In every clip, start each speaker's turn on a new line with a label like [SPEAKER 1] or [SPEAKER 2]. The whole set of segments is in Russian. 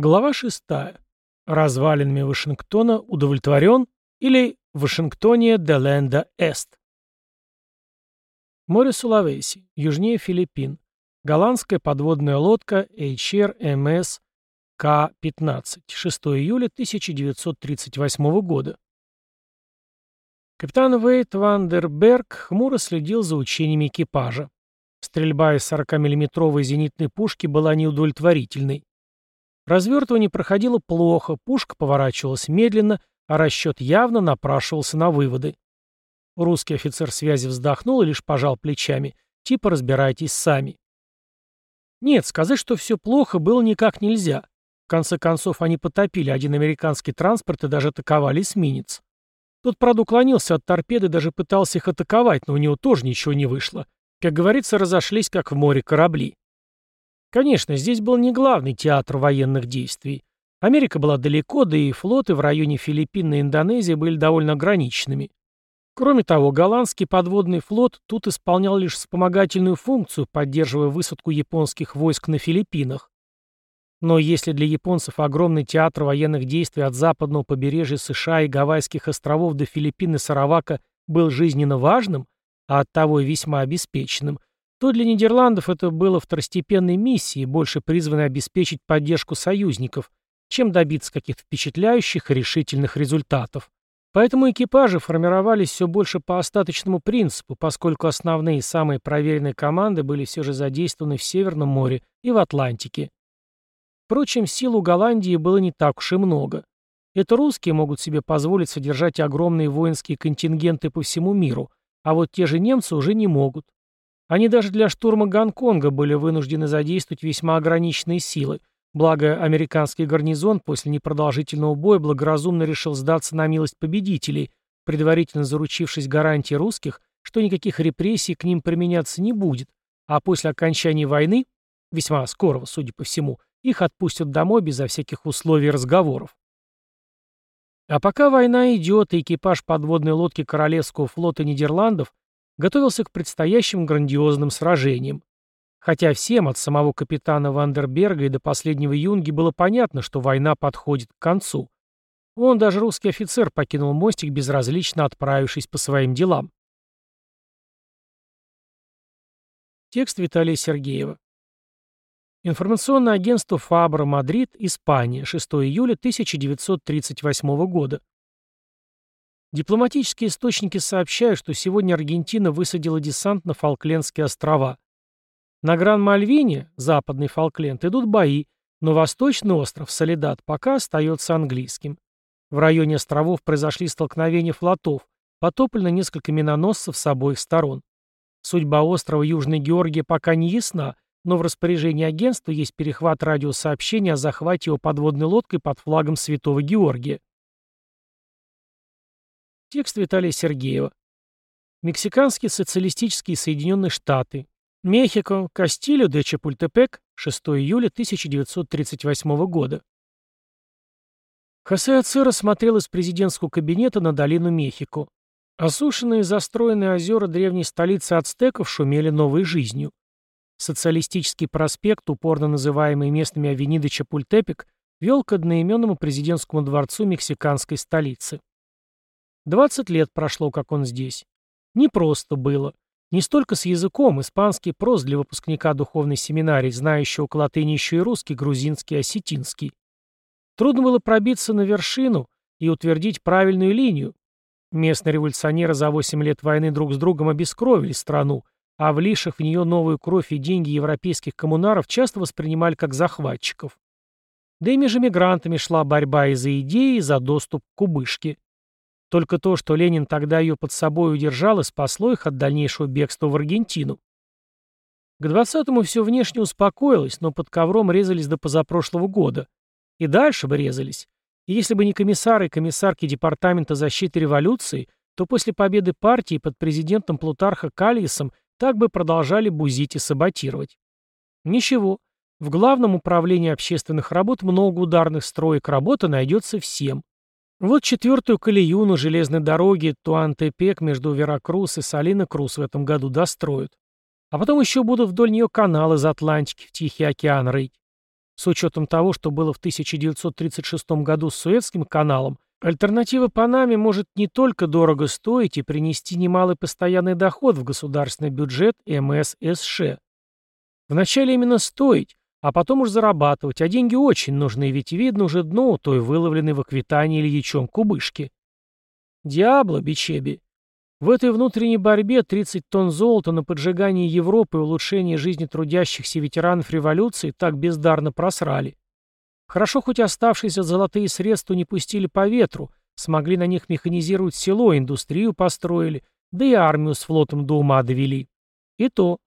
[SPEAKER 1] Глава 6. Развалинами Вашингтона удовлетворен или в Вашингтоне де Ленда Эст. Море Сулавеси, южнее Филиппин. Голландская подводная лодка HRMS К-15. 6 июля 1938 года. Капитан Вейт Вандерберг хмуро следил за учениями экипажа. Стрельба из 40-миллиметровой зенитной пушки была неудовлетворительной. Развертывание проходило плохо, пушка поворачивалась медленно, а расчет явно напрашивался на выводы. Русский офицер связи вздохнул и лишь пожал плечами. Типа разбирайтесь сами. Нет, сказать, что все плохо, было никак нельзя. В конце концов, они потопили один американский транспорт и даже атаковали эсминец. Тот, правда, уклонился от торпеды даже пытался их атаковать, но у него тоже ничего не вышло. Как говорится, разошлись, как в море корабли. Конечно, здесь был не главный театр военных действий. Америка была далеко, да и флоты в районе Филиппин и Индонезии были довольно ограниченными. Кроме того, голландский подводный флот тут исполнял лишь вспомогательную функцию, поддерживая высадку японских войск на Филиппинах. Но если для японцев огромный театр военных действий от западного побережья США и Гавайских островов до Филиппин и Саравака был жизненно важным, а оттого и весьма обеспеченным, то для Нидерландов это было второстепенной миссией, больше призванной обеспечить поддержку союзников, чем добиться каких-то впечатляющих и решительных результатов. Поэтому экипажи формировались все больше по остаточному принципу, поскольку основные и самые проверенные команды были все же задействованы в Северном море и в Атлантике. Впрочем, сил у Голландии было не так уж и много. Это русские могут себе позволить содержать огромные воинские контингенты по всему миру, а вот те же немцы уже не могут. Они даже для штурма Гонконга были вынуждены задействовать весьма ограниченные силы, благо американский гарнизон после непродолжительного боя благоразумно решил сдаться на милость победителей, предварительно заручившись гарантией русских, что никаких репрессий к ним применяться не будет, а после окончания войны, весьма скорого, судя по всему, их отпустят домой безо всяких условий и разговоров. А пока война идет, и экипаж подводной лодки Королевского флота Нидерландов готовился к предстоящим грандиозным сражениям. Хотя всем, от самого капитана Вандерберга и до последнего юнги, было понятно, что война подходит к концу. Вон, даже русский офицер, покинул мостик, безразлично отправившись по своим делам. Текст Виталия Сергеева. Информационное агентство Фабра, Мадрид, Испания, 6 июля 1938 года. Дипломатические источники сообщают, что сегодня Аргентина высадила десант на Фолклендские острова. На Гран-Мальвине, западный Фолкленд, идут бои, но восточный остров, Солидат, пока остается английским. В районе островов произошли столкновения флотов, потоплено несколько миноносцев с обоих сторон. Судьба острова Южной Георгии пока не ясна, но в распоряжении агентства есть перехват радиосообщения о захвате его подводной лодкой под флагом Святого Георгия. Текст Виталия Сергеева. Мексиканские социалистические Соединенные Штаты. Мехико, Кастильо де Чапультепек, 6 июля 1938 года. Хосе Ацера смотрел из президентского кабинета на долину Мехико. Осушенные застроенные озера древней столицы ацтеков шумели новой жизнью. Социалистический проспект, упорно называемый местными Авенида Чапультепек, вел к одноименному президентскому дворцу мексиканской столицы. 20 лет прошло, как он здесь. Не просто было. Не столько с языком, испанский прост для выпускника духовной семинарии, знающего к латыни еще и русский, грузинский, осетинский. Трудно было пробиться на вершину и утвердить правильную линию. Местные революционеры за 8 лет войны друг с другом обескровили страну, а вливших в нее новую кровь и деньги европейских коммунаров часто воспринимали как захватчиков. Да и между мигрантами шла борьба и за идеи, и за доступ к кубышке. Только то, что Ленин тогда ее под собой удержал и спасло их от дальнейшего бегства в Аргентину. К 20-му все внешне успокоилось, но под ковром резались до позапрошлого года. И дальше бы резались. И если бы не комиссары и комиссарки Департамента защиты революции, то после победы партии под президентом Плутарха Кальесом так бы продолжали бузить и саботировать. Ничего. В Главном управлении общественных работ много ударных строек, работа найдется всем. Вот четвертую колею на железной дороге Туан-Тепек между Веракрус и Салина-Крус в этом году достроят. А потом еще будут вдоль нее каналы из Атлантики в Тихий океан рыть. С учетом того, что было в 1936 году с Суэцким каналом, альтернатива Панаме может не только дорого стоить и принести немалый постоянный доход в государственный бюджет МССШ. Вначале именно стоить, а потом уж зарабатывать, а деньги очень нужны, ведь видно уже дно у той выловленной в Аквитании Ильичом кубышки. Диабло, Бичеби. В этой внутренней борьбе 30 тонн золота на поджигание Европы и улучшение жизни трудящихся ветеранов революции так бездарно просрали. Хорошо хоть оставшиеся золотые средства не пустили по ветру, смогли на них механизировать село, индустрию построили, да и армию с флотом до ума довели. И то,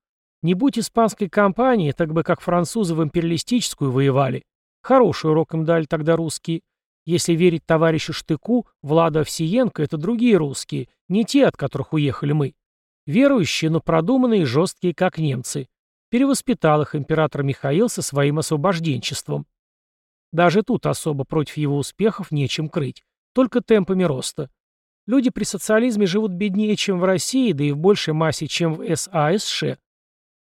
[SPEAKER 1] не будь испанской кампании, так бы как французы в империалистическую воевали. Хороший урок им дали тогда русские. Если верить товарищу Штыку, Влада Овсиенко — это другие русские, не те, от которых уехали мы. Верующие, но продуманные и жесткие, как немцы. Перевоспитал их император Михаил со своим освобожденчеством. Даже тут особо против его успехов нечем крыть, только темпами роста. Люди при социализме живут беднее, чем в России, да и в большей массе, чем в САСШ.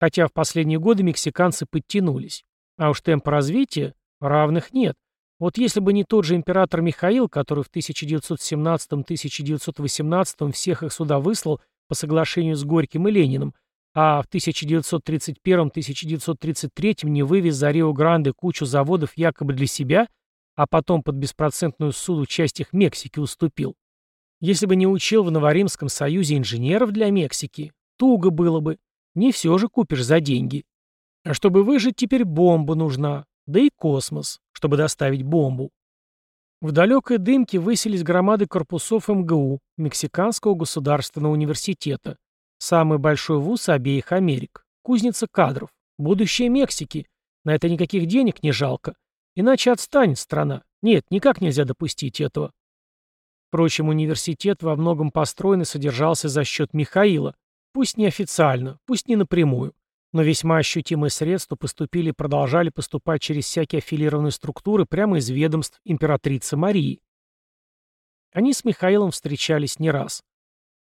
[SPEAKER 1] Хотя в последние годы мексиканцы подтянулись. А уж темп развития равных нет. Вот если бы не тот же император Михаил, который в 1917-1918 всех их сюда выслал по соглашению с Горьким и Лениным, а в 1931-1933 не вывез за Рио-Гранде кучу заводов якобы для себя, а потом под беспроцентную суду часть их Мексики уступил. Если бы не учил в Новоримском союзе инженеров для Мексики, туго было бы. Не все же купишь за деньги. А чтобы выжить, теперь бомба нужна, да и космос, чтобы доставить бомбу. В далекой дымке высились громады корпусов МГУ, Мексиканского государственного университета, самый большой вуз обеих Америк, кузница кадров, будущее Мексики. На это никаких денег не жалко. Иначе отстанет страна. Нет, никак нельзя допустить этого. Впрочем, университет во многом построен и содержался за счет Михаила, Пусть не официально, пусть не напрямую, но весьма ощутимые средства поступили и продолжали поступать через всякие аффилированные структуры прямо из ведомств императрицы Марии. Они с Михаилом встречались не раз.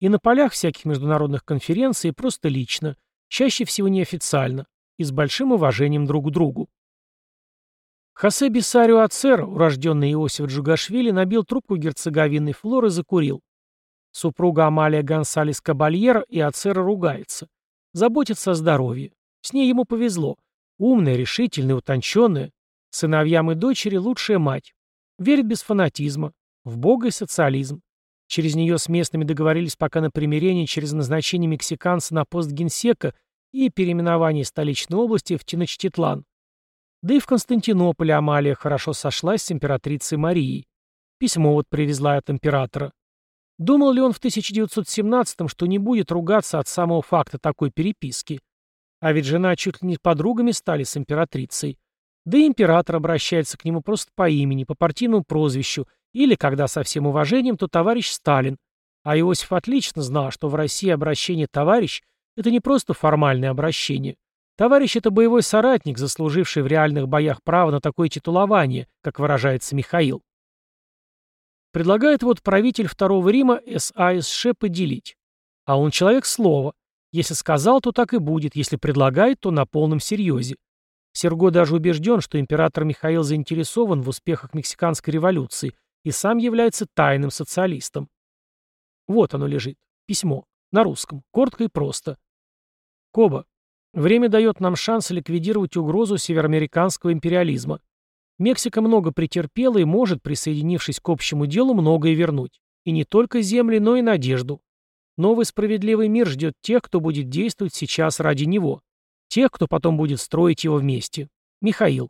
[SPEAKER 1] И на полях всяких международных конференций, и просто лично, чаще всего неофициально, и с большим уважением друг к другу. Хосе Бисарио Ацеро, урожденный Иосиф Джугашвили, набил трубку герцоговинной флоры и закурил. Супруга Амалия Гонсалес Кабальера и Ацера ругается. Заботится о здоровье. С ней ему повезло. Умная, решительная, утонченная. Сыновьям и дочери лучшая мать. Верит без фанатизма. В Бога и социализм. Через нее с местными договорились пока на примирение через назначение мексиканца на пост генсека и переименование столичной области в Теночтитлан. Да и в Константинополе Амалия хорошо сошлась с императрицей Марией. Письмо вот привезла от императора. Думал ли он в 1917-м, что не будет ругаться от самого факта такой переписки? А ведь жена чуть ли не подругами стали с императрицей. Да и император обращается к нему просто по имени, по партийному прозвищу, или, когда со всем уважением, то товарищ Сталин. А Иосиф отлично знал, что в России обращение «товарищ» — это не просто формальное обращение. Товарищ — это боевой соратник, заслуживший в реальных боях право на такое титулование, как выражается Михаил. Предлагает вот правитель Второго Рима САСШ поделить. А он человек слова. Если сказал, то так и будет, если предлагает, то на полном серьезе. Серго даже убежден, что император Михаил заинтересован в успехах мексиканской революции и сам является тайным социалистом. Вот оно лежит. Письмо. На русском. Коротко и просто. Коба. Время дает нам шанс ликвидировать угрозу североамериканского империализма. Мексика много претерпела и может, присоединившись к общему делу, многое вернуть. И не только земли, но и надежду. Новый справедливый мир ждет тех, кто будет действовать сейчас ради него. Тех, кто потом будет строить его вместе. Михаил.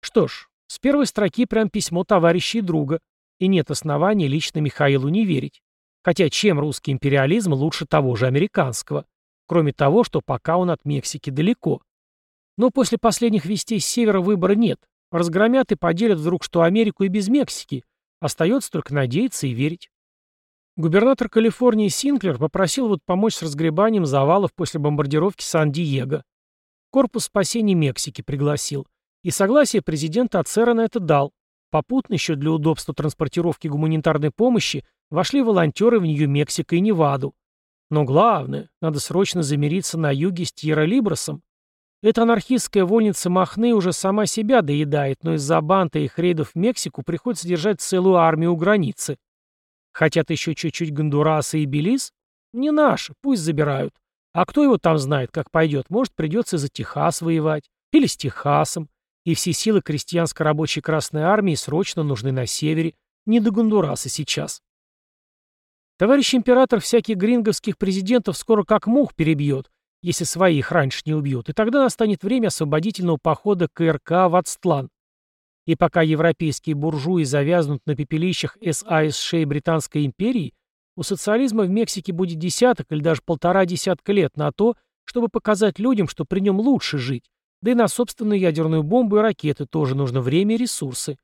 [SPEAKER 1] Что ж, с первой строки прям письмо товарища и друга. И нет оснований лично Михаилу не верить. Хотя чем русский империализм лучше того же американского? Кроме того, что пока он от Мексики далеко. Но после последних вестей с севера выбора нет. Разгромят и поделят вдруг что Америку и без Мексики. Остается только надеяться и верить. Губернатор Калифорнии Синклер попросил вот помочь с разгребанием завалов после бомбардировки Сан-Диего. Корпус спасения Мексики пригласил. И согласие президента Ацера на это дал. Попутно еще для удобства транспортировки гуманитарной помощи вошли волонтеры в Нью-Мексико и Неваду. Но главное, надо срочно замириться на юге с Тьерра-Либросом. Эта анархистская вольница Махны уже сама себя доедает, но из-за банта и рейдов в Мексику приходится держать целую армию у границы. Хотят еще чуть-чуть Гондураса и Белиз? Не наши, пусть забирают. А кто его там знает, как пойдет? Может, придется за Техас воевать. Или с Техасом. И все силы крестьянско-рабочей Красной Армии срочно нужны на севере. Не до Гондураса сейчас. Товарищ император всяких гринговских президентов скоро как мух перебьет, если своих раньше не убьют, и тогда настанет время освободительного похода КРК в Ацтлан. И пока европейские буржуи завязнут на пепелищах САСШ и Британской империи, у социализма в Мексике будет десяток или даже полтора десятка лет на то, чтобы показать людям, что при нем лучше жить, да и на собственную ядерную бомбу и ракеты тоже нужно время и ресурсы.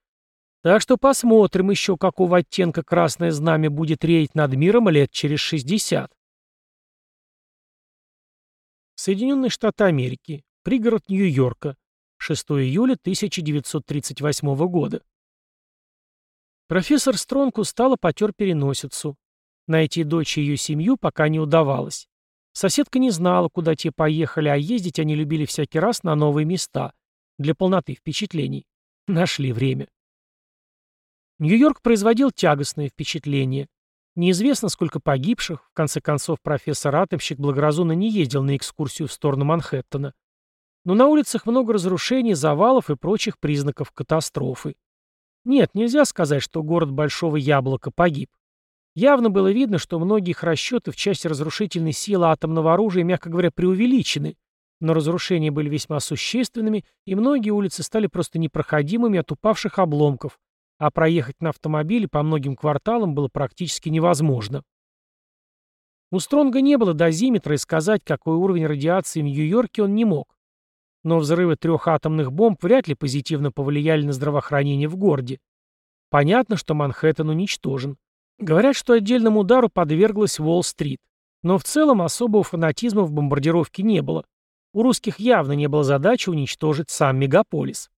[SPEAKER 1] Так что посмотрим еще, какого оттенка красное знамя будет реять над миром лет через 60. Соединенные Штаты Америки. Пригород Нью-Йорка. 6 июля 1938 года. Профессор Стронг устало потер переносицу. Найти дочь и ее семью пока не удавалось. Соседка не знала, куда те поехали, а ездить они любили всякий раз на новые места. Для полноты впечатлений. Нашли время. Нью-Йорк производил тягостное впечатление. Неизвестно, сколько погибших, в конце концов профессор-атомщик благоразумно не ездил на экскурсию в сторону Манхэттена. Но на улицах много разрушений, завалов и прочих признаков катастрофы. Нет, нельзя сказать, что город Большого Яблока погиб. Явно было видно, что многие их расчеты в части разрушительной силы атомного оружия, мягко говоря, преувеличены, но разрушения были весьма существенными, и многие улицы стали просто непроходимыми от упавших обломков, а проехать на автомобиле по многим кварталам было практически невозможно. У Стронга не было дозиметра, и сказать, какой уровень радиации в Нью-Йорке он не мог. Но взрывы трех атомных бомб вряд ли позитивно повлияли на здравоохранение в городе. Понятно, что Манхэттен уничтожен. Говорят, что отдельному удару подверглась Уолл-стрит. Но в целом особого фанатизма в бомбардировке не было. У русских явно не было задачи уничтожить сам мегаполис.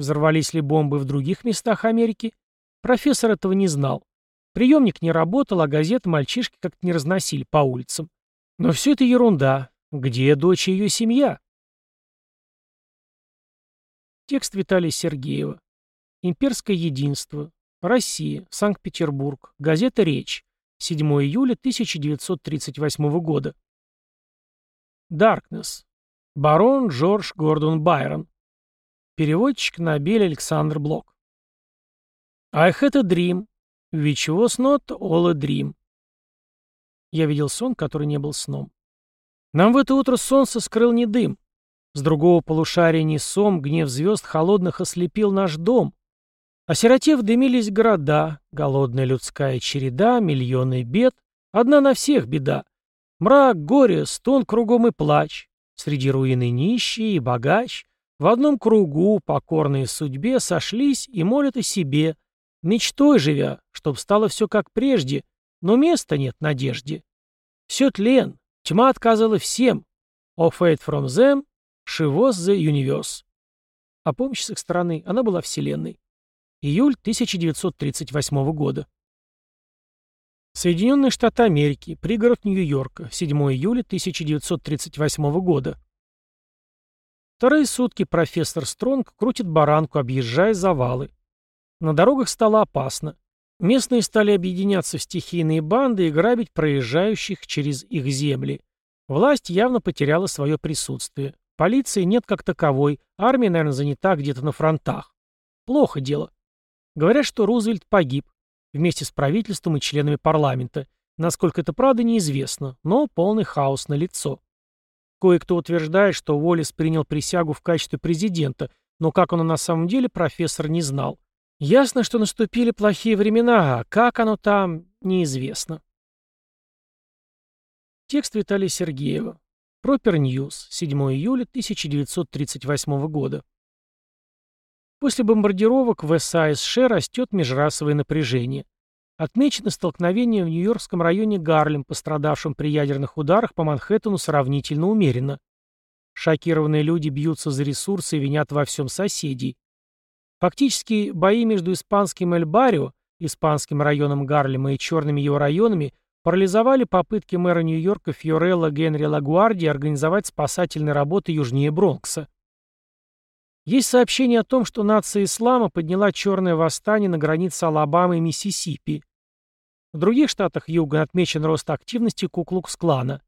[SPEAKER 1] Взорвались ли бомбы в других местах Америки? Профессор этого не знал. Приемник не работал, а газеты мальчишки как-то не разносили по улицам. Но все это ерунда. Где дочь и ее семья? Текст Виталия Сергеева. Имперское единство. Россия. Санкт-Петербург. Газета «Речь». 7 июля 1938 года. Darkness. Барон Джордж Гордон Байрон. Переводчик Набель Александр Блок. I had a dream, which was not all a dream. Я видел сон, который не был сном. Нам в это утро солнце скрыл не дым. С другого полушария не сом, гнев звезд холодных ослепил наш дом. Осиротев дымились города, голодная людская череда, миллионы бед, одна на всех беда. Мрак, горе, стон кругом и плач, среди руины нищие и богач, в одном кругу, покорные судьбе, сошлись и молят о себе, мечтой живя, чтоб стало все как прежде, но места нет надежде. Все тлен, тьма отказала всем. O fate from them, she was the universe. А помощь с их стороны, она была вселенной. Июль 1938 года. Соединенные Штаты Америки, пригород Нью-Йорка, 7 июля 1938 года. Вторые сутки профессор Стронг крутит баранку, объезжая завалы. На дорогах стало опасно. Местные стали объединяться в стихийные банды и грабить проезжающих через их земли. Власть явно потеряла свое присутствие. Полиции нет как таковой, армия, наверное, занята где-то на фронтах. Плохо дело. Говорят, что Рузвельт погиб вместе с правительством и членами парламента. Насколько это правда, неизвестно, но полный хаос на лицо. Кое-кто утверждает, что Уоллес принял присягу в качестве президента, но как оно на самом деле, профессор не знал. Ясно, что наступили плохие времена, а как оно там, неизвестно. Текст Виталия Сергеева. Пропер Ньюс. 7 июля 1938 года. После бомбардировок в САСШ растет межрасовое напряжение. Отмечено столкновение в Нью-Йоркском районе Гарлем, пострадавшем при ядерных ударах по Манхэттену сравнительно умеренно. Шокированные люди бьются за ресурсы и винят во всем соседей. Фактически, бои между испанским Эль-Барио, испанским районом Гарлема и черными его районами парализовали попытки мэра Нью-Йорка Фьорелла Генри Лагуарди организовать спасательные работы южнее Бронкса. Есть сообщение о том, что нация ислама подняла черное восстание на границе Алабамы и Миссисипи. В других штатах Юга отмечен рост активности Куклукс-клана.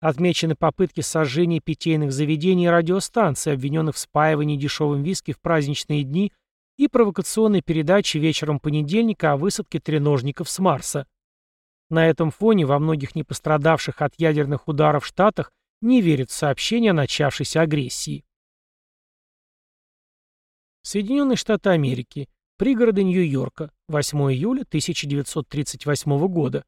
[SPEAKER 1] Отмечены попытки сожжения питейных заведений и радиостанций, обвиненных в спаивании дешевым виски в праздничные дни и провокационной передачи вечером понедельника о высадке треножников с Марса. На этом фоне во многих не пострадавших от ядерных ударов штатах не верят в сообщения о начавшейся агрессии. Соединенные Штаты Америки. Пригороды Нью-Йорка. 8 июля 1938 года.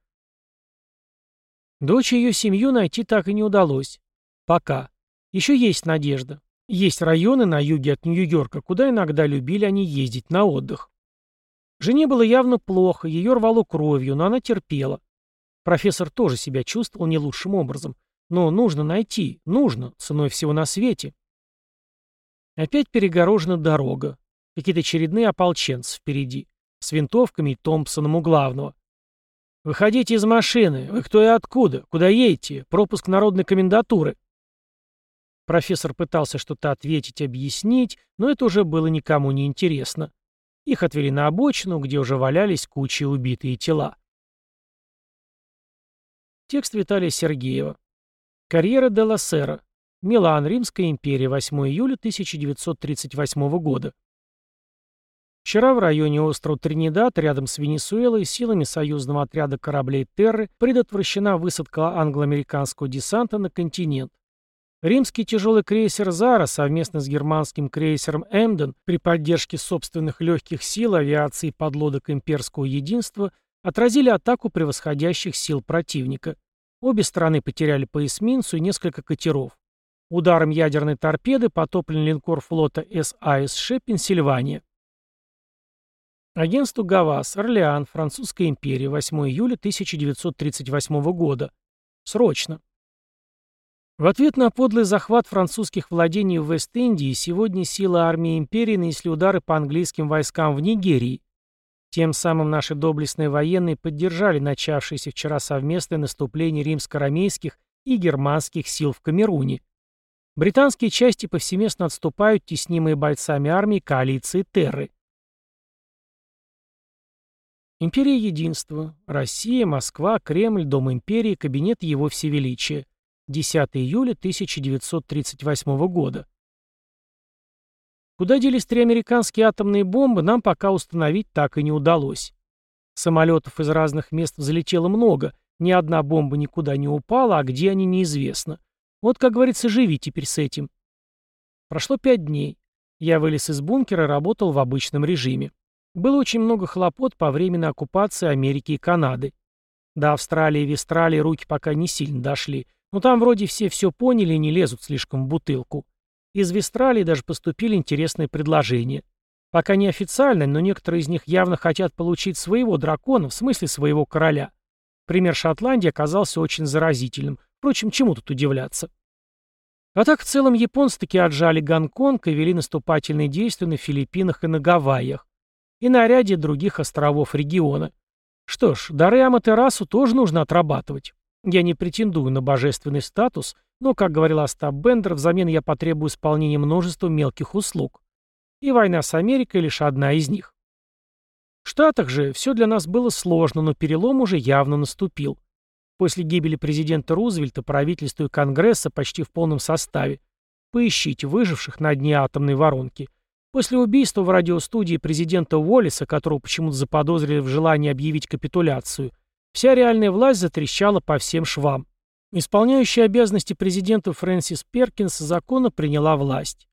[SPEAKER 1] Дочь и ее семью найти так и не удалось. Пока. Еще есть надежда. Есть районы на юге от Нью-Йорка, куда иногда любили они ездить на отдых. Жене было явно плохо, ее рвало кровью, но она терпела. Профессор тоже себя чувствовал не лучшим образом. Но нужно найти, нужно, ценой всего на свете. Опять перегорожена дорога. Какие-то очередные ополченцы впереди. С винтовками и Томпсоном у главного. «Выходите из машины! Вы кто и откуда? Куда едете? Пропуск народной комендатуры!» Профессор пытался что-то ответить, объяснить, но это уже было никому не интересно. Их отвели на обочину, где уже валялись кучи убитые тела. Текст Виталия Сергеева. Карьера де ла Сера. Милан, Римская империя, 8 июля 1938 года. Вчера в районе острова Тринидад, рядом с Венесуэлой, силами союзного отряда кораблей Терры предотвращена высадка англо-американского десанта на континент. Римский тяжелый крейсер «Зара» совместно с германским крейсером «Эмден» при поддержке собственных легких сил авиации подлодок имперского единства отразили атаку превосходящих сил противника. Обе стороны потеряли по эсминцу и несколько катеров. Ударом ядерной торпеды потоплен линкор флота САСШ «Пенсильвания». Агентство ГАВАС, Орлеан, Французская империя, 8 июля 1938 года. Срочно. В ответ на подлый захват французских владений в Вест-Индии сегодня силы армии империи нанесли удары по английским войскам в Нигерии. Тем самым наши доблестные военные поддержали начавшееся вчера совместное наступление римско-рамейских и германских сил в Камеруне. Британские части повсеместно отступают, теснимые бойцами армии коалиции Терры. Империя Единства. Россия, Москва, Кремль, Дом Империи, Кабинет Его Всевеличия. 10 июля 1938 года. Куда делись три американские атомные бомбы, нам пока установить так и не удалось. Самолетов из разных мест взлетело много, ни одна бомба никуда не упала, а где они неизвестно. Вот, как говорится, живи теперь с этим. Прошло пять дней. Я вылез из бункера и работал в обычном режиме. Было очень много хлопот по временной оккупации Америки и Канады. До Австралии и Вестралии руки пока не сильно дошли, но там вроде все все поняли и не лезут слишком в бутылку. Из Вестралии даже поступили интересные предложения. Пока не официально, но некоторые из них явно хотят получить своего дракона, в смысле своего короля. Пример Шотландии оказался очень заразительным. Впрочем, чему тут удивляться? А так в целом японцы таки отжали Гонконг и вели наступательные действия на Филиппинах и на Гавайях, и на ряде других островов региона. Что ж, дары Аматерасу тоже нужно отрабатывать. Я не претендую на божественный статус, но, как говорил Остап Бендер, взамен я потребую исполнения множества мелких услуг. И война с Америкой лишь одна из них. В Штатах же все для нас было сложно, но перелом уже явно наступил. После гибели президента Рузвельта правительство и Конгресса почти в полном составе. Поищите выживших на дне атомной воронки. После убийства в радиостудии президента Уоллиса, которого почему-то заподозрили в желании объявить капитуляцию, вся реальная власть затрещала по всем швам. Исполняющая обязанности президента Фрэнсис Перкинс законно приняла власть.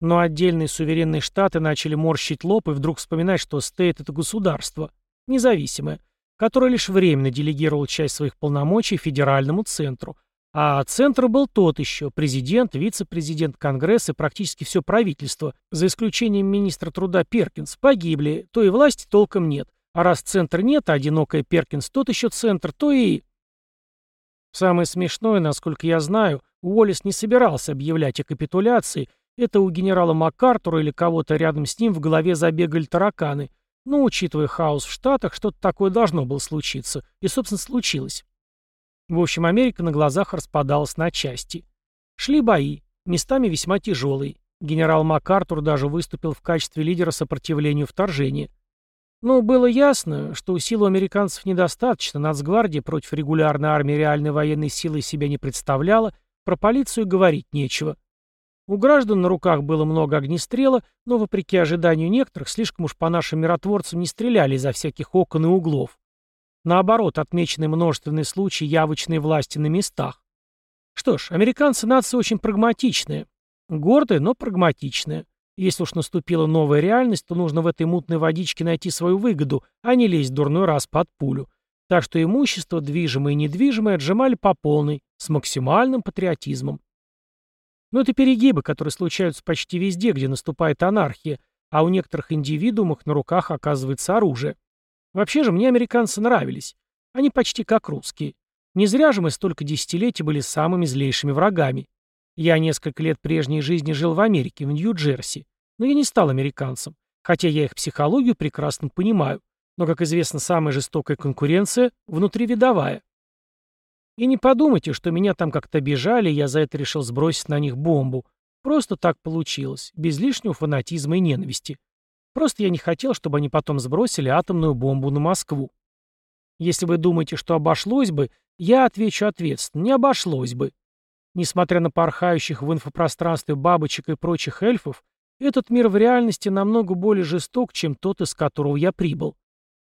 [SPEAKER 1] Но отдельные суверенные штаты начали морщить лоб и вдруг вспоминать, что стейт — это государство, независимое, которое лишь временно делегировало часть своих полномочий федеральному центру. А центр был тот еще, президент, вице-президент Конгресса и практически все правительство, за исключением министра труда Перкинс, погибли, то и власти толком нет. А раз центр нет, а одинокая Перкинс тот еще центр, то и... Самое смешное, насколько я знаю, Уоллес не собирался объявлять о капитуляции, это у генерала МакАртура или кого-то рядом с ним в голове забегали тараканы. Но, учитывая хаос в Штатах, что-то такое должно было случиться. И, собственно, случилось. В общем, Америка на глазах распадалась на части. Шли бои, местами весьма тяжелые. Генерал МакАртур даже выступил в качестве лидера сопротивлению вторжения. Но было ясно, что сил у американцев недостаточно, нацгвардия против регулярной армии реальной военной силы себя не представляла, про полицию говорить нечего. У граждан на руках было много огнестрела, но, вопреки ожиданию некоторых, слишком уж по нашим миротворцам не стреляли изо всяких окон и углов. Наоборот, отмечены множественные случаи явочной власти на местах. Что ж, американцы нация очень прагматичная. Гордая, но прагматичная. Если уж наступила новая реальность, то нужно в этой мутной водичке найти свою выгоду, а не лезть дурной раз под пулю. Так что имущество, движимое и недвижимое, отжимали по полной, с максимальным патриотизмом. Но это перегибы, которые случаются почти везде, где наступает анархия, а у некоторых индивидуумов на руках оказывается оружие. Вообще же мне американцы нравились. Они почти как русские. Не зря же мы столько десятилетий были самыми злейшими врагами. Я несколько лет прежней жизни жил в Америке, в Нью-Джерси. Но я не стал американцем, хотя я их психологию прекрасно понимаю. Но, как известно, самая жестокая конкуренция – внутривидовая. И не подумайте, что меня там как-то обижали, и я за это решил сбросить на них бомбу. Просто так получилось, без лишнего фанатизма и ненависти. Просто я не хотел, чтобы они потом сбросили атомную бомбу на Москву. Если вы думаете, что обошлось бы, я отвечу ответственно, не обошлось бы. Несмотря на порхающих в инфопространстве бабочек и прочих эльфов, этот мир в реальности намного более жесток, чем тот, из которого я прибыл.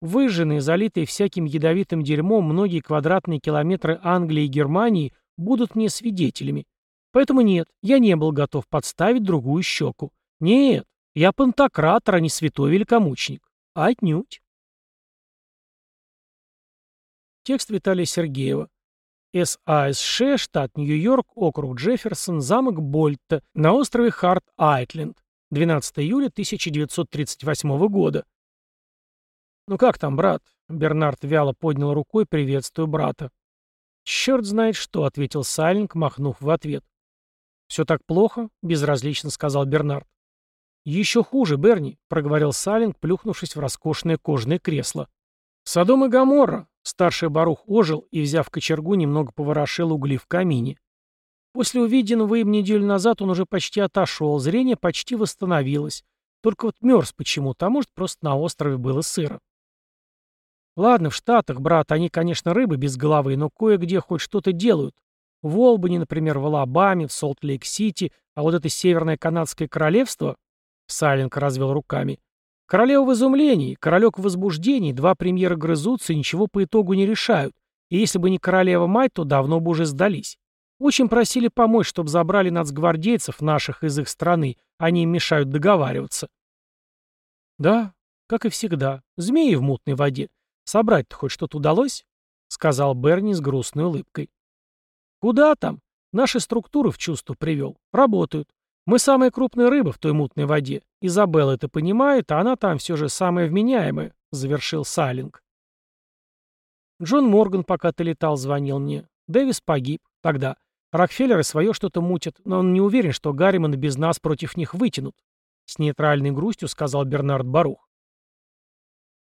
[SPEAKER 1] Выжженные, залитые всяким ядовитым дерьмом многие квадратные километры Англии и Германии будут мне свидетелями. Поэтому нет, я не был готов подставить другую щеку. Нет, я пантократор, а не святой великомученик. Отнюдь. Текст Виталия Сергеева. САСШ, штат Нью-Йорк, округ Джефферсон, замок Больта, на острове Харт-Айтленд. 12 июля 1938 года. «Ну как там, брат?» Бернард вяло поднял рукой, приветствуя брата. «Черт знает что», — ответил Сайлинг, махнув в ответ. «Все так плохо?» — безразлично сказал Бернард. «Еще хуже, Берни», — проговорил Сайлинг, плюхнувшись в роскошное кожаное кресло. «Содом и Гаморра!» — старший Барух ожил и, взяв кочергу, немного поворошил угли в камине. После увиденного им неделю назад он уже почти отошел, зрение почти восстановилось. Только вот мерз почему-то, а может, просто на острове было сыро. Ладно, в Штатах, брат, они, конечно, рыбы без головы, но кое-где хоть что-то делают. В Олбани, например, в Алабаме, в Солт-Лейк-Сити, а вот это Северное Канадское Королевство... Сайлинг развел руками. Королева в изумлении, королек в возбуждении, два премьера грызутся и ничего по итогу не решают. И если бы не королева-мать, то давно бы уже сдались. Очень просили помочь, чтобы забрали нацгвардейцев наших из их страны, они им мешают договариваться. Да, как и всегда, змеи в мутной воде. Собрать-то хоть что-то удалось?» — сказал Берни с грустной улыбкой. «Куда там? Наши структуры в чувство привел. Работают. Мы самая крупная рыба в той мутной воде. Изабелла это понимает, а она там все же самая вменяемая», — завершил Сайлинг. Джон Морган, пока ты летал, звонил мне. Дэвис погиб. Тогда. Рокфеллеры свое что-то мутят, но он не уверен, что Гарриман без нас против них вытянут. С нейтральной грустью сказал Бернард Барух.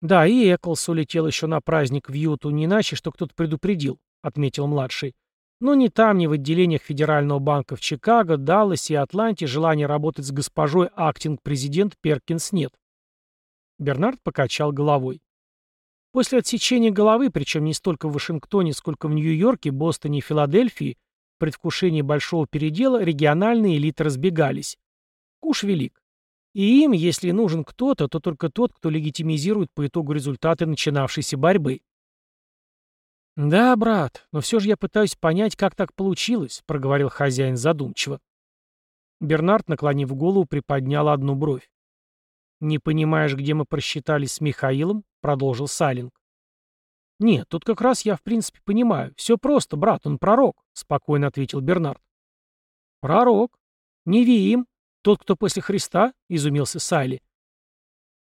[SPEAKER 1] «Да, и Эклс улетел еще на праздник в Юту, не иначе, что кто-то предупредил», — отметил младший. «Но ни там, ни в отделениях Федерального банка в Чикаго, Далласе и Атланте желания работать с госпожой актинг-президент Перкинс нет». Бернард покачал головой. После отсечения головы, причем не столько в Вашингтоне, сколько в Нью-Йорке, Бостоне и Филадельфии, в предвкушении большого передела региональные элиты разбегались. Куш велик. И им, если нужен кто-то, то только тот, кто легитимизирует по итогу результаты начинавшейся борьбы. «Да, брат, но все же я пытаюсь понять, как так получилось», — проговорил хозяин задумчиво. Бернард, наклонив голову, приподнял одну бровь. «Не понимаешь, где мы просчитались с Михаилом?» — продолжил Салинг. «Нет, тут как раз я в принципе понимаю. Все просто, брат, он пророк», — спокойно ответил Бернард. «Пророк? Невиим, «Тот, кто после Христа?» — изумился Сайли.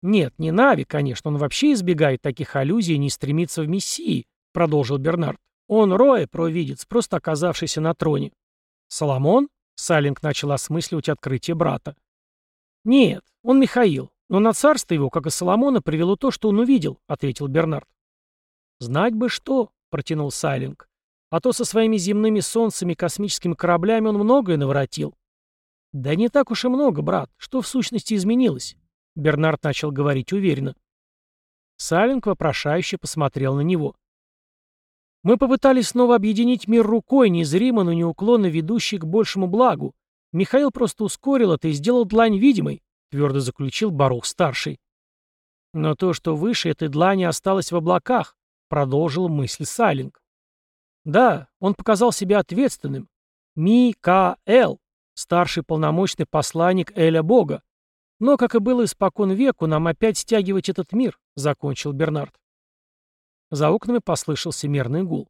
[SPEAKER 1] «Нет, не Нави, конечно, он вообще избегает таких аллюзий и не стремится в Мессии», — продолжил Бернард. «Он Роя, провидец, просто оказавшийся на троне». «Соломон?» — Сайлинг начал осмысливать открытие брата. «Нет, он Михаил. Но на царство его, как и Соломона, привело то, что он увидел, ответил Бернард. Знать бы что, протянул Сайлинг. А то со своими земными солнцами и космическими кораблями он многое наворотил. Да не так уж и много, брат. Что в сущности изменилось? Бернард начал говорить уверенно. Сайлинг вопрошающе посмотрел на него. Мы попытались снова объединить мир рукой, незримо, но неуклонно ведущей к большему благу. Михаил просто ускорил это и сделал длань видимой, твердо заключил Барух-старший. Но то, что выше этой длани осталось в облаках, продолжил мысль Сайлинг. Да, он показал себя ответственным. Ми-Ка-Эл, старший полномочный посланник Эля Бога. Но, как и было испокон веку, нам опять стягивать этот мир, закончил Бернард. За окнами послышался мерный гул.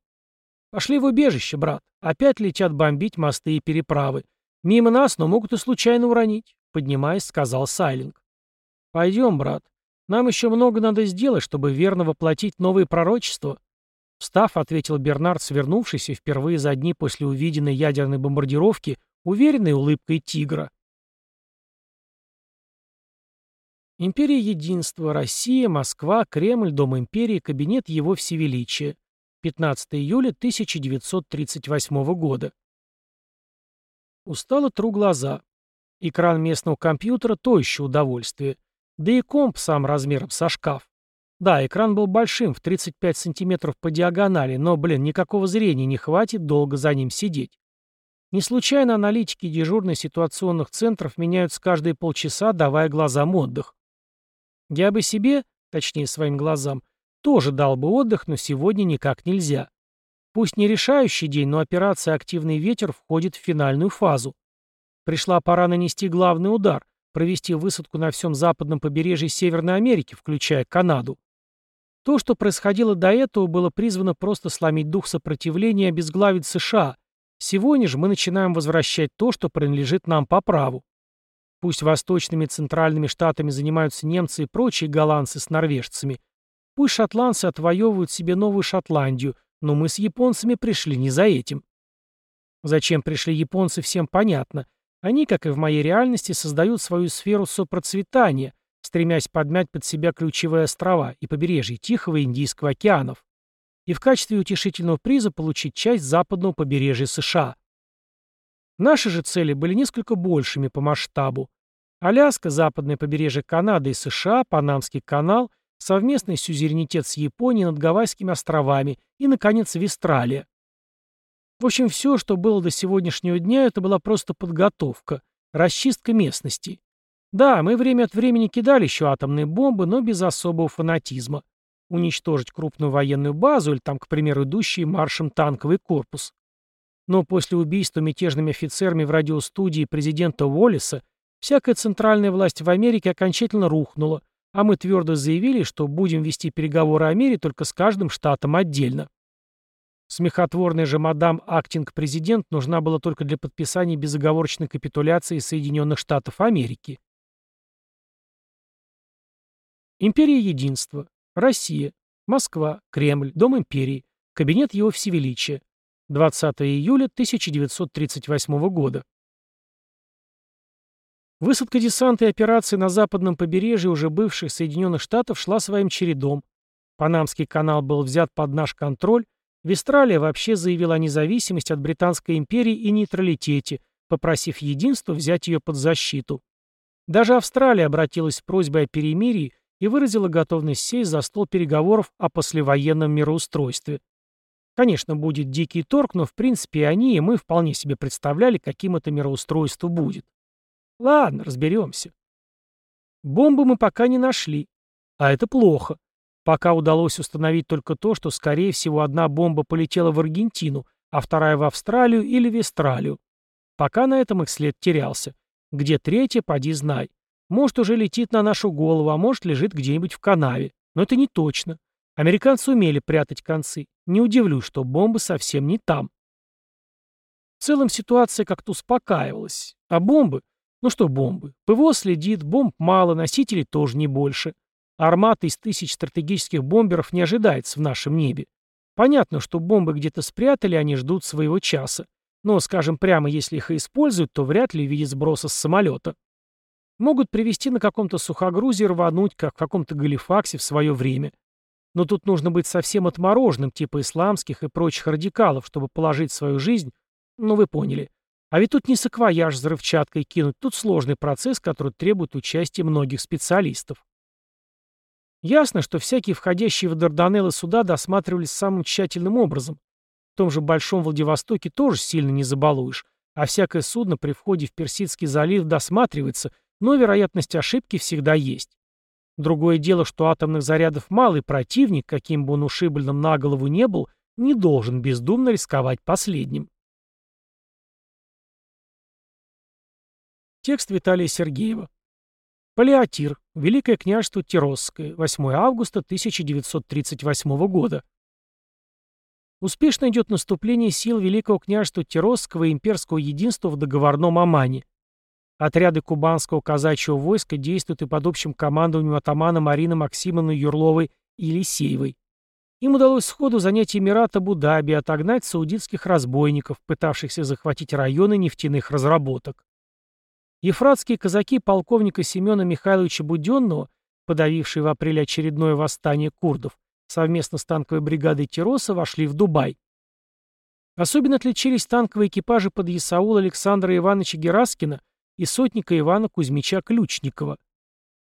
[SPEAKER 1] «Пошли в убежище, брат. Опять летят бомбить мосты и переправы. Мимо нас, но могут и случайно уронить», — поднимаясь, сказал Сайлинг. «Пойдем, брат. Нам еще много надо сделать, чтобы верно воплотить новые пророчества». Встав, ответил Бернард, свернувшийся впервые за дни после увиденной ядерной бомбардировки, уверенной улыбкой тигра. Империя Единства, Россия, Москва, Кремль, Дом Империи, кабинет Его Всевеличия. 15 июля 1938 года. Устало тру глаза. Экран местного компьютера – то еще удовольствие. Да и комп сам размером со шкаф. Да, экран был большим, в 35 сантиметров по диагонали, но, блин, никакого зрения не хватит долго за ним сидеть. Не случайно аналитики дежурных ситуационных центров меняются каждые полчаса, давая глазам отдых. Я бы себе, точнее своим глазам, тоже дал бы отдых, но сегодня никак нельзя. Пусть не решающий день, но операция «Активный ветер» входит в финальную фазу. Пришла пора нанести главный удар, провести высадку на всем западном побережье Северной Америки, включая Канаду. То, что происходило до этого, было призвано просто сломить дух сопротивления и обезглавить США. Сегодня же мы начинаем возвращать то, что принадлежит нам по праву. Пусть восточными и центральными штатами занимаются немцы и прочие голландцы с норвежцами. Пусть шотландцы отвоевывают себе Новую Шотландию, но мы с японцами пришли не за этим. Зачем пришли японцы, всем понятно. Они, как и в моей реальности, создают свою сферу сопроцветания, стремясь подмять под себя ключевые острова и побережье Тихого и Индийского океанов. И в качестве утешительного приза получить часть западного побережья США. Наши же цели были несколько большими по масштабу. Аляска, западное побережье Канады и США, Панамский канал, совместный сюзеренитет с Японией над Гавайскими островами и, наконец, Вестралия. В общем, все, что было до сегодняшнего дня, это была просто подготовка, расчистка местности. Да, мы время от времени кидали еще атомные бомбы, но без особого фанатизма. Уничтожить крупную военную базу или там, к примеру, идущий маршем танковый корпус. Но после убийства мятежными офицерами в радиостудии президента Уоллеса всякая центральная власть в Америке окончательно рухнула, а мы твердо заявили, что будем вести переговоры о мире только с каждым штатом отдельно. Смехотворная же мадам Актинг-президент нужна была только для подписания безоговорочной капитуляции Соединенных Штатов Америки. Империя Единства. Россия. Москва. Кремль. Дом империи. Кабинет его всевеличия. 20 июля 1938 года. Высадка десанта и операции на западном побережье уже бывших Соединенных Штатов шла своим чередом. Панамский канал был взят под наш контроль, Вестралия вообще заявила о независимости от Британской империи и нейтралитете, попросив единство взять ее под защиту. Даже Австралия обратилась с просьбой о перемирии и выразила готовность сесть за стол переговоров о послевоенном мироустройстве. Конечно, будет дикий торг, но в принципе они и мы вполне себе представляли, каким это мироустройство будет. Ладно, разберемся. Бомбы мы пока не нашли. А это плохо. Пока удалось установить только то, что, скорее всего, одна бомба полетела в Аргентину, а вторая в Австралию или в Австралию. Пока на этом их след терялся. Где третья, поди знай. Может, уже летит на нашу голову, а может, лежит где-нибудь в канаве. Но это не точно. Американцы умели прятать концы. Не удивлюсь, что бомба совсем не там. В целом ситуация как-то успокаивалась. А бомбы? Ну что бомбы? ПВО следит, бомб мало, носителей тоже не больше. Армата из тысяч стратегических бомберов не ожидается в нашем небе. Понятно, что бомбы где-то спрятали, они ждут своего часа. Но, скажем прямо, если их и используют, то вряд ли в виде сброса с самолета. Могут привести на каком-то сухогрузе рвануть, как в каком-то галифаксе в свое время. Но тут нужно быть совсем отмороженным, типа исламских и прочих радикалов, чтобы положить свою жизнь, ну вы поняли. А ведь тут не саквояж взрывчаткой кинуть, тут сложный процесс, который требует участия многих специалистов. Ясно, что всякие входящие в Дарданеллы суда досматривались самым тщательным образом. В том же Большом Владивостоке тоже сильно не забалуешь, а всякое судно при входе в Персидский залив досматривается, но вероятность ошибки всегда есть. Другое дело, что атомных зарядов мало, и противник, каким бы он ушибленным на голову не был, не должен бездумно рисковать последним. Текст Виталия Сергеева. Палеотир. Великое княжество Тиросское. 8 августа 1938 года. Успешно идет наступление сил Великого княжества Тиросского и имперского единства в договорном Омане. Отряды кубанского казачьего войска действуют и под общим командованием атамана Марины Максимовны Юрловой и Елисеевой. Им удалось сходу занять Эмират Абу-Даби и отогнать саудитских разбойников, пытавшихся захватить районы нефтяных разработок. Ефратские казаки полковника Семена Михайловича Буденного, подавившие в апреле очередное восстание курдов, совместно с танковой бригадой Тироса вошли в Дубай. Особенно отличились танковые экипажи под Исаула Александра Ивановича Гераскина и сотника Ивана Кузьмича Ключникова.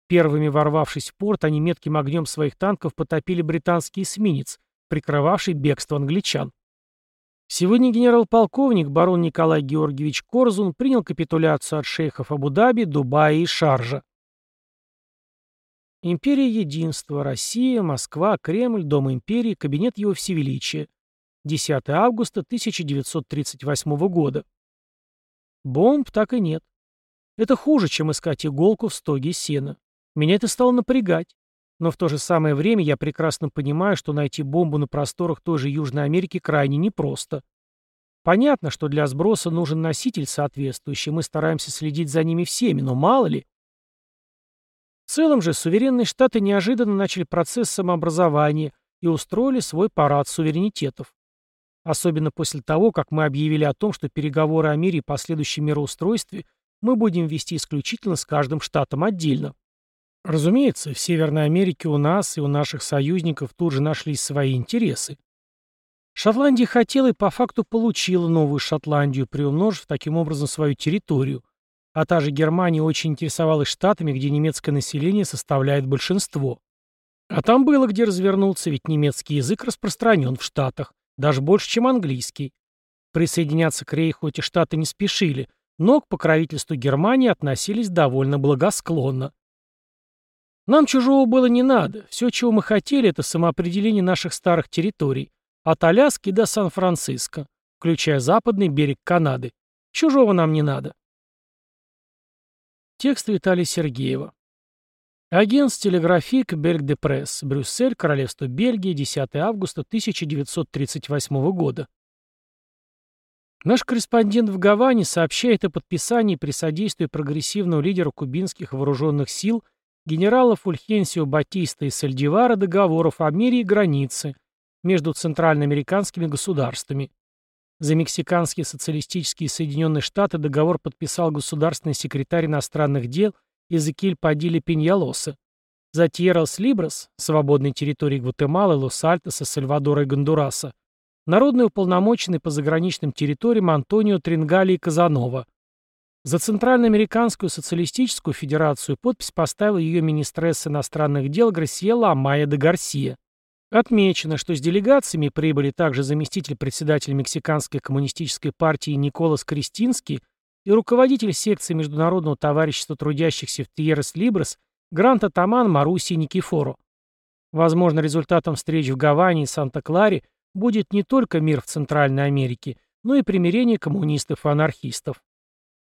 [SPEAKER 1] Первыми ворвавшись в порт, они метким огнем своих танков потопили британский эсминец, прикрывавший бегство англичан. Сегодня генерал-полковник барон Николай Георгиевич Корзун принял капитуляцию от шейхов Абу-Даби, Дубая и Шаржа. Империя Единства, Россия, Москва, Кремль, Дом империи, кабинет его всевеличия. 10 августа 1938 года. Бомб так и нет. Это хуже, чем искать иголку в стоге сена. Меня это стало напрягать. Но в то же самое время я прекрасно понимаю, что найти бомбу на просторах той же Южной Америки крайне непросто. Понятно, что для сброса нужен носитель соответствующий, мы стараемся следить за ними всеми, но мало ли. В целом же суверенные штаты неожиданно начали процесс самообразования и устроили свой парад суверенитетов. Особенно после того, как мы объявили о том, что переговоры о мире и последующем мироустройстве мы будем вести исключительно с каждым штатом отдельно. Разумеется, в Северной Америке у нас и у наших союзников тут же нашлись свои интересы. Шотландия хотела и по факту получила новую Шотландию, приумножив таким образом свою территорию. А та же Германия очень интересовалась штатами, где немецкое население составляет большинство. А там было где развернуться, ведь немецкий язык распространен в Штатах, даже больше, чем английский. Присоединяться к рейху эти штаты не спешили, но к покровительству Германии относились довольно благосклонно. Нам чужого было не надо. Все, чего мы хотели, это самоопределение наших старых территорий. От Аляски до Сан-Франциско, включая западный берег Канады. Чужого нам не надо. Текст Виталия Сергеева. Агент телеграфик Бельг де Пресс, Брюссель, Королевство Бельгии, 10 августа 1938 года. Наш корреспондент в Гаване сообщает о подписании при содействии прогрессивного лидера кубинских вооруженных сил генерала Фульхенсио Батиста и Сальдивара договоров о мире и границе между центральноамериканскими государствами. За мексиканские социалистические Соединенные Штаты договор подписал государственный секретарь иностранных дел Эзекиль Падили Пиньялоса. За Тьеррас Либрас, свободной территории Гватемалы, Лос-Альтоса, Сальвадора и Гондураса, Народный уполномоченный по заграничным территориям Антонио Трингали и Казанова. За Центральноамериканскую социалистическую федерацию подпись поставил ее министресс иностранных дел Грасиела Амайя де Гарсия. Отмечено, что с делегациями прибыли также заместитель председателя Мексиканской коммунистической партии Николас Кристинский и руководитель секции Международного товарищества трудящихся в Тьеррес-Либрес Гранта Таман Маруси Никифоро. Возможно, результатом встреч в Гаване и Санта-Кларе будет не только мир в Центральной Америке, но и примирение коммунистов и анархистов.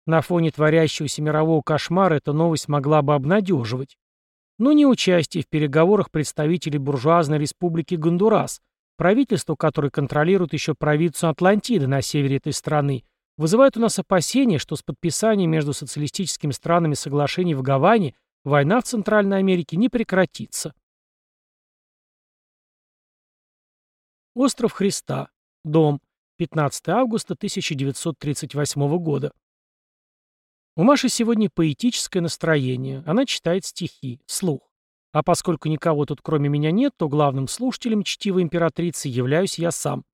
[SPEAKER 1] На фоне творящегося мирового кошмара эта новость могла бы обнадеживать. Но не участие в переговорах представителей буржуазной республики Гондурас, правительство которое контролирует еще провинцию Атлантиды на севере этой страны, вызывает у нас опасения, что с подписанием между социалистическими странами соглашений в Гаване война в Центральной Америке не прекратится. Остров Христа. Дом. 15 августа 1938 года. У Маши сегодня поэтическое настроение. Она читает стихи, вслух. А поскольку никого тут кроме меня нет, то главным слушателем чтивой императрицы являюсь я сам.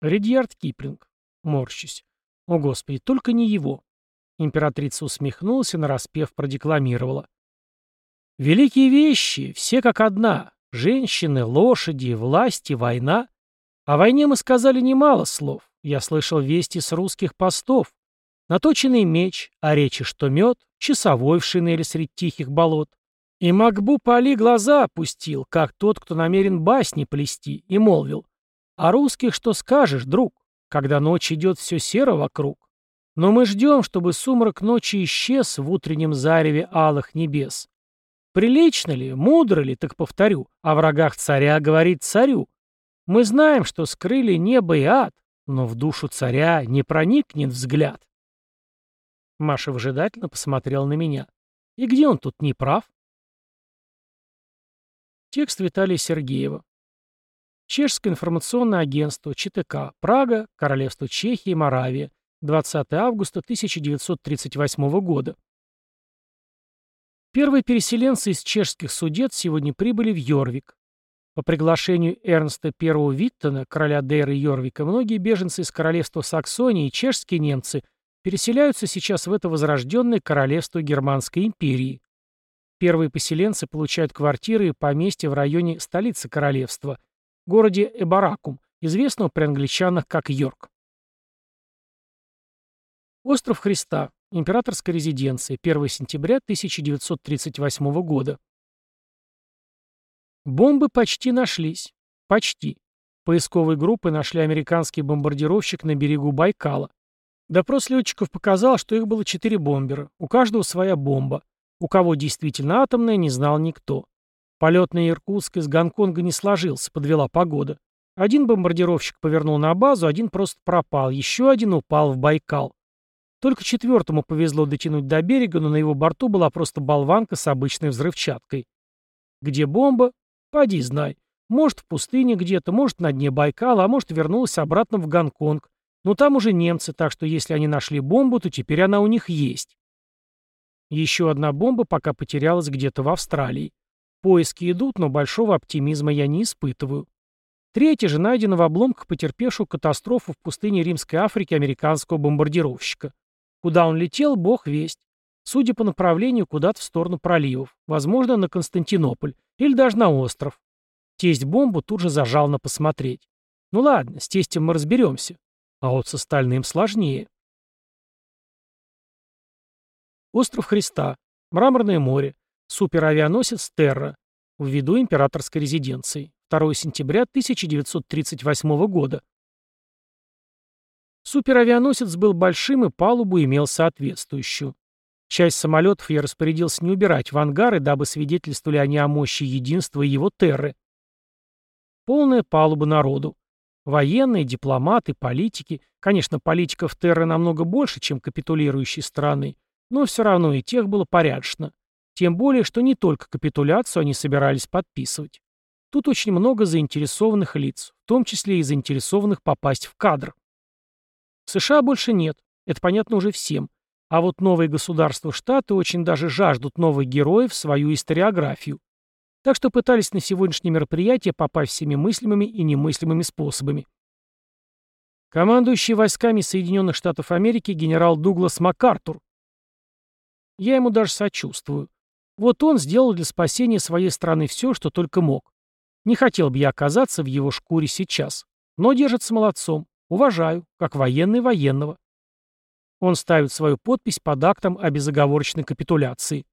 [SPEAKER 1] Редьярд Киплинг. Морщусь. О, Господи, только не его. Императрица усмехнулась и нараспев продекламировала. Великие вещи, все как одна. Женщины, лошади, власти, война. О войне мы сказали немало слов. Я слышал вести с русских постов. Наточенный меч, а речи что мед, часовой в шинели средь тихих болот. И Макбу Пали глаза опустил, как тот, кто намерен басни плести, и молвил. «А русских что скажешь, друг, когда ночь идет все серо вокруг? Но мы ждем, чтобы сумрак ночи исчез в утреннем зареве алых небес. Прилично ли, мудро ли, так повторю, о врагах царя говорит царю. Мы знаем, что скрыли небо и ад, но в душу царя не проникнет взгляд. Маша выжидательно посмотрела на меня. И где он тут не прав? Текст Виталия Сергеева. Чешское информационное агентство ЧТК. Прага, Королевство Чехии, Моравия. 20 августа 1938 года. Первые переселенцы из чешских судет сегодня прибыли в Йорвик. По приглашению Эрнста I Виттона, короля Дейра Йорвика, многие беженцы из королевства Саксонии и чешские немцы переселяются сейчас в это возрожденное королевство Германской империи. Первые поселенцы получают квартиры и поместья в районе столицы королевства, городе Эбаракум, известного при англичанах как Йорк. Остров Христа. Императорская резиденция. 1 сентября 1938 года. Бомбы почти нашлись. Почти. Поисковые группы нашли американский бомбардировщик на берегу Байкала. Допрос летчиков показал, что их было четыре бомбера. У каждого своя бомба. У кого действительно атомная, не знал никто. Полет на Иркутск из Гонконга не сложился, подвела погода. Один бомбардировщик повернул на базу, один просто пропал, еще один упал в Байкал. Только четвертому повезло дотянуть до берега, но на его борту была просто болванка с обычной взрывчаткой. Где бомба? Поди знай. Может, в пустыне где-то, может, на дне Байкала, а может, вернулась обратно в Гонконг. Но там уже немцы, так что если они нашли бомбу, то теперь она у них есть. Еще одна бомба пока потерялась где-то в Австралии. Поиски идут, но большого оптимизма я не испытываю. Третья же найдена в обломках потерпевшего катастрофу в пустыне Римской Африки американского бомбардировщика. Куда он летел, бог весть. Судя по направлению, куда-то в сторону проливов. Возможно, на Константинополь. Или даже на остров. Тесть бомбу тут же зажал на посмотреть. Ну ладно, с тестем мы разберемся. А вот с остальным сложнее. Остров Христа. Мраморное море. Суперавианосец Терра. В виду императорской резиденции. 2 сентября 1938 года. Суперавианосец был большим и палубу имел соответствующую. Часть самолетов я распорядился не убирать в ангары, дабы свидетельствовали они о мощи единства его терры. Полная палуба народу. Военные, дипломаты, политики. Конечно, политиков терры намного больше, чем капитулирующей страны, но все равно и тех было порядочно. Тем более, что не только капитуляцию они собирались подписывать. Тут очень много заинтересованных лиц, в том числе и заинтересованных попасть в кадр. США больше нет, это понятно уже всем. А вот новые государства-штаты очень даже жаждут новых героев в свою историографию. Так что пытались на сегодняшнее мероприятие попасть всеми мыслимыми и немыслимыми способами. Командующий войсками Соединенных Штатов Америки генерал Дуглас МакАртур. Я ему даже сочувствую. Вот он сделал для спасения своей страны все, что только мог. Не хотел бы я оказаться в его шкуре сейчас. Но держится молодцом. Уважаю, как военный военного. Он ставит свою подпись под актом о безоговорочной капитуляции.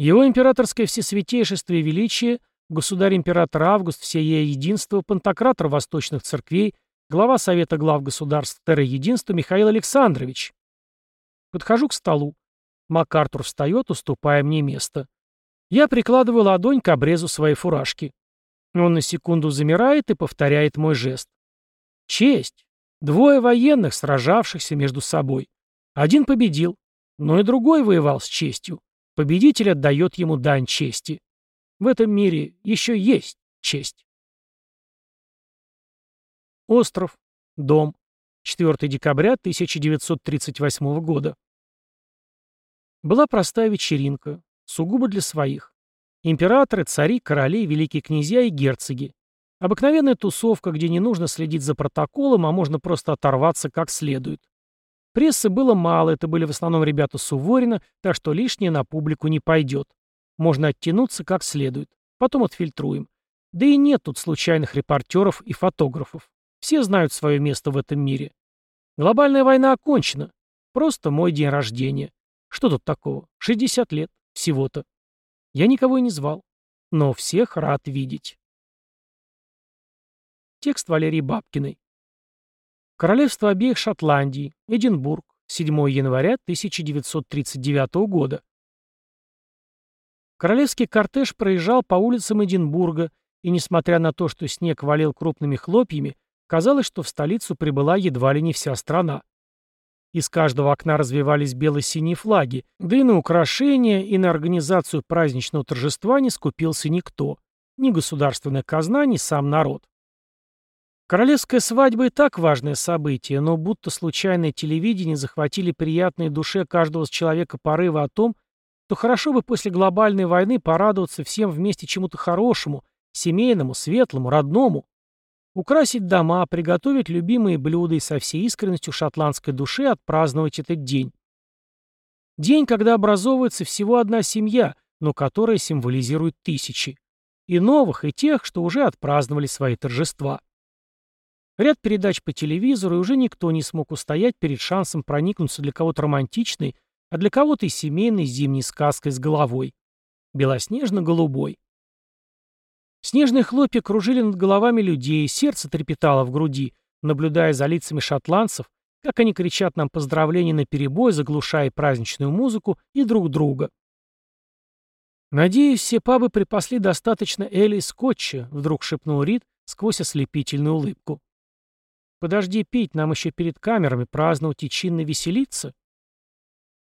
[SPEAKER 1] Его императорское всесвятейшество и величие, государь-император Август, всея единство, пантократор восточных церквей, глава Совета глав государств Терра Единства Михаил Александрович. Подхожу к столу. МакАртур встает, уступая мне место. Я прикладываю ладонь к обрезу своей фуражки. Он на секунду замирает и повторяет мой жест. Честь. Двое военных, сражавшихся между собой. Один победил, но и другой воевал с честью. Победитель отдает ему дань чести. В этом мире еще есть честь. Остров. Дом. 4 декабря 1938 года. Была простая вечеринка, сугубо для своих. Императоры, цари, короли, великие князья и герцоги. Обыкновенная тусовка, где не нужно следить за протоколом, а можно просто оторваться как следует. Прессы было мало, это были в основном ребята Суворина, так что лишнее на публику не пойдет. Можно оттянуться как следует. Потом отфильтруем. Да и нет тут случайных репортеров и фотографов. Все знают свое место в этом мире. Глобальная война окончена. Просто мой день рождения. Что тут такого? 60 лет. Всего-то. Я никого и не звал. Но всех рад видеть. Текст Валерии Бабкиной. Королевство обеих Шотландий. Эдинбург. 7 января 1939 года. Королевский кортеж проезжал по улицам Эдинбурга, и, несмотря на то, что снег валил крупными хлопьями, казалось, что в столицу прибыла едва ли не вся страна. Из каждого окна развивались бело-синие флаги, да и на украшения, и на организацию праздничного торжества не скупился никто. Ни государственная казна, ни сам народ. Королевская свадьба и так важное событие, но будто случайное телевидение захватили приятные душе каждого человека порывы о том, что хорошо бы после глобальной войны порадоваться всем вместе чему-то хорошему, семейному, светлому, родному. Украсить дома, приготовить любимые блюда и со всей искренностью шотландской души отпраздновать этот день. День, когда образовывается всего одна семья, но которая символизирует тысячи. И новых, и тех, что уже отпраздновали свои торжества. Ряд передач по телевизору, и уже никто не смог устоять перед шансом проникнуться для кого-то романтичной, а для кого-то и семейной зимней сказкой с головой. Белоснежно-голубой. Снежные хлопья кружили над головами людей, сердце трепетало в груди, наблюдая за лицами шотландцев, как они кричат нам поздравления на перебой, заглушая праздничную музыку и друг друга. «Надеюсь, все пабы припасли достаточно Элли и скотча», — вдруг шепнул Рид сквозь ослепительную улыбку. «Подожди пить, нам еще перед камерами праздновать и чинно веселиться».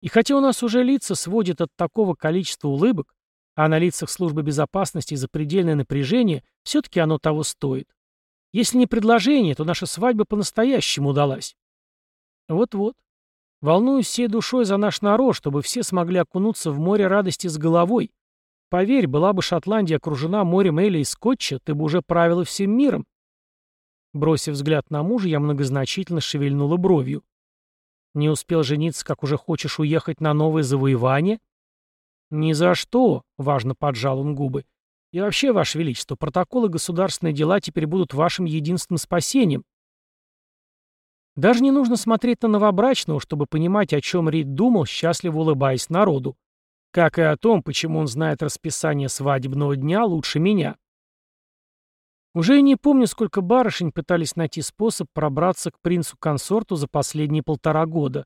[SPEAKER 1] И хотя у нас уже лица сводят от такого количества улыбок, а на лицах службы безопасности запредельное напряжение, все-таки оно того стоит. Если не предложение, то наша свадьба по-настоящему удалась. Вот-вот. Волнуюсь всей душой за наш народ, чтобы все смогли окунуться в море радости с головой. Поверь, была бы Шотландия окружена морем Эля и Скотча, ты бы уже правила всем миром. Бросив взгляд на мужа, я многозначительно шевельнула бровью. Не успел жениться, как уже хочешь уехать на новое завоевание? «Ни за что», — важно поджал он губы. «И вообще, Ваше Величество, протоколы государственные дела теперь будут вашим единственным спасением». Даже не нужно смотреть на новобрачного, чтобы понимать, о чем Рид думал, счастливо улыбаясь народу. Как и о том, почему он знает расписание свадебного дня лучше меня. Уже и не помню, сколько барышень пытались найти способ пробраться к принцу-консорту за последние полтора года.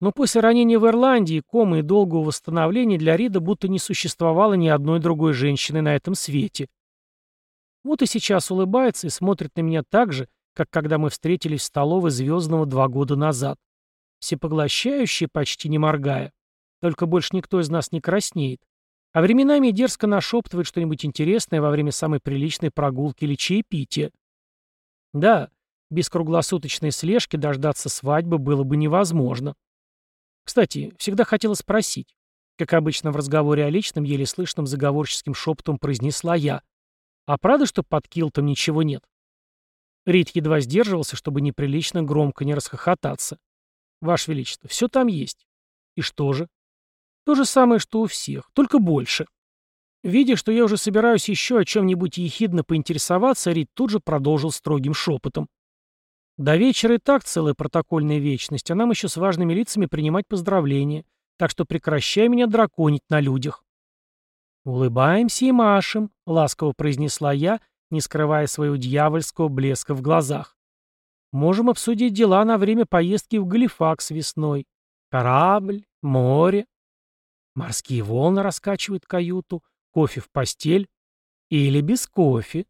[SPEAKER 1] Но после ранения в Ирландии, комы и долгого восстановления для Рида будто не существовало ни одной другой женщины на этом свете. Вот и сейчас улыбается и смотрит на меня так же, как когда мы встретились в столовой Звездного два года назад. Всепоглощающие, почти не моргая. Только больше никто из нас не краснеет. А временами дерзко нашептывает что-нибудь интересное во время самой приличной прогулки или чаепития. Да, без круглосуточной слежки дождаться свадьбы было бы невозможно. Кстати, всегда хотела спросить. Как обычно в разговоре о личном, еле слышным заговорческим шепотом произнесла я. А правда, что под килтом ничего нет? Рид едва сдерживался, чтобы неприлично громко не расхохотаться. Ваше Величество, все там есть. И что же? То же самое, что у всех, только больше. Видя, что я уже собираюсь еще о чем-нибудь ехидно поинтересоваться, Рид тут же продолжил строгим шепотом. До вечера и так целая протокольная вечность, а нам еще с важными лицами принимать поздравления, так что прекращай меня драконить на людях. «Улыбаемся и машем», — ласково произнесла я, не скрывая своего дьявольского блеска в глазах. «Можем обсудить дела на время поездки в Галифакс весной. Корабль, море. Морские волны раскачивают каюту, кофе в постель. Или без кофе.